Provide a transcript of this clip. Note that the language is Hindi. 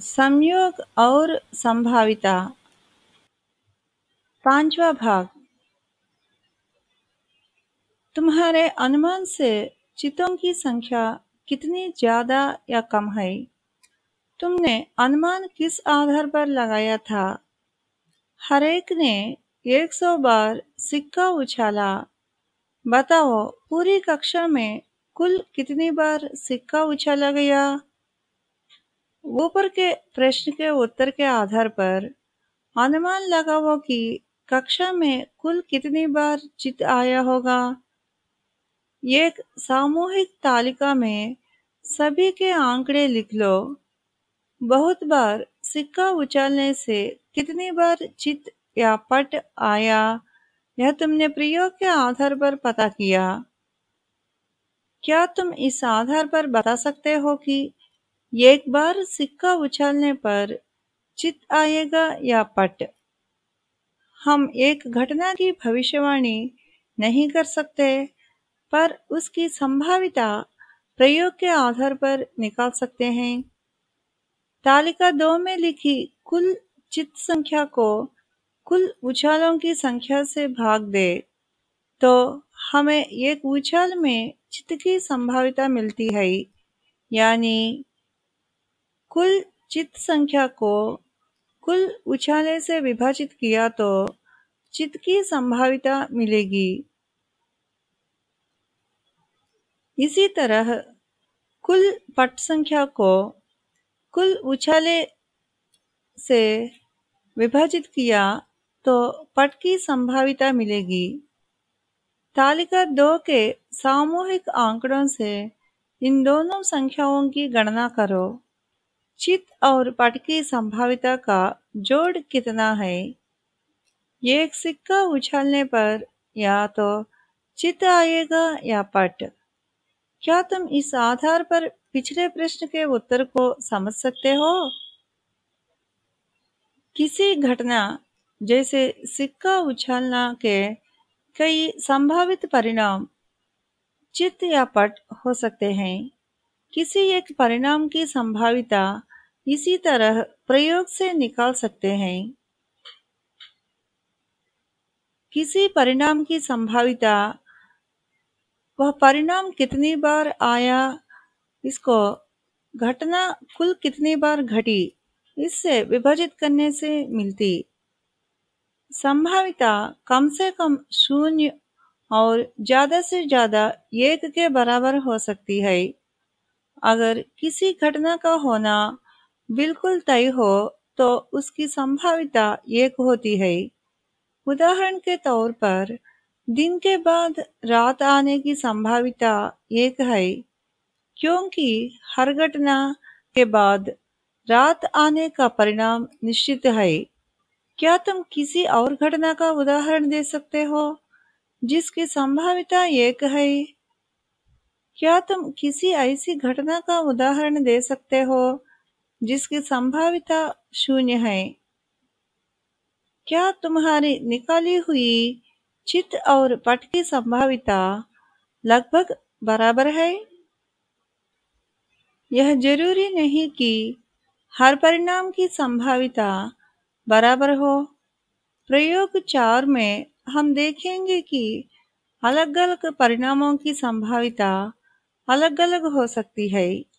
संयोग और संभाविता। पांचवा भाग। तुम्हारे अनुमान से चितों की संख्या कितनी ज़्यादा या कम है? तुमने अनुमान किस आधार पर लगाया था? हरेक ने एक सौ बार सिक्का उछाला। बताओ, पूरी कक्षा में कुल कितनी बार सिक्का उछाला गया? ऊपर के, प्रश्न के उत्तर के आधार पर अनुमान लगाओ कि कक्षा में कुल कितनी बार चित आया होगा? एक सामूहिक तालिका में सभी के आंकड़े लिख लो। बहुत बार सिक्का उछालने से कितनी बार चित या पट आया, यह तुमने प्रयोग के आधार पर पता किया। क्या तुम इस आधार पर बता सकते हो कि एक बार सिक्का उछालने पर चित आएगा या पट। हम एक घटना की भविष्यवाणी नहीं कर सकते, पर उसकी संभाविता प्रयोग के आधार पर निकाल सकते हैं। तालिका दो में लिखी कुल चित संख्या को कुल उछालों की संख्या से भाग दे तो हमें एक उछाल में चित की संभाविता मिलती है, यानी कुल चित संख्या को कुल उछाले से विभाजित किया तो चित की संभाविता मिलेगी। इसी तरह कुल पट संख्या को कुल उछाले से विभाजित किया तो पट की संभाविता मिलेगी। तालिका दो के सामूहिक आंकड़ों से इन दोनों संख्याओं की गणना करो। चित और पट की संभाविता का जोड़ कितना है? एक सिक्का उछालने पर या तो चित आएगा या पट। क्या तुम इस आधार पर पिछले प्रश्न के उत्तर को समझ सकते हो? किसी घटना, जैसे सिक्का उछालना के कई संभावित परिणाम चित या पट हो सकते हैं। किसी एक परिणाम की संभाविता इसी तरह प्रयोग से निकाल सकते हैं। किसी परिणाम की संभाविता, वह परिणाम कितनी बार आया, इसको घटना कुल कितनी बार घटी, इससे विभाजित करने से मिलती। संभाविता कम से कम शून्य और ज़्यादा से ज़्यादा एक के बराबर हो सकती है। अगर किसी घटना का होना बिल्कुल तय हो तो उसकी संभाविता एक होती है। उदाहरण के तौर पर, दिन के बाद रात आने की संभाविता एक है, क्योंकि हर घटना के बाद रात आने का परिणाम निश्चित है। क्या तुम किसी और घटना का उदाहरण दे सकते हो, जिसकी संभाविता एक है? क्या तुम किसी ऐसी घटना का उदाहरण दे सकते हो जिसकी संभाविता शून्य है। क्या तुम्हारी निकाली हुई चित और पट की संभाविता लगभग बराबर है? यह ज़रूरी नहीं कि हर परिणाम की संभाविता बराबर हो। प्रयोग चार में हम देखेंगे कि अलग अलग परिणामों की संभाविता अलग अलग हो सकती है।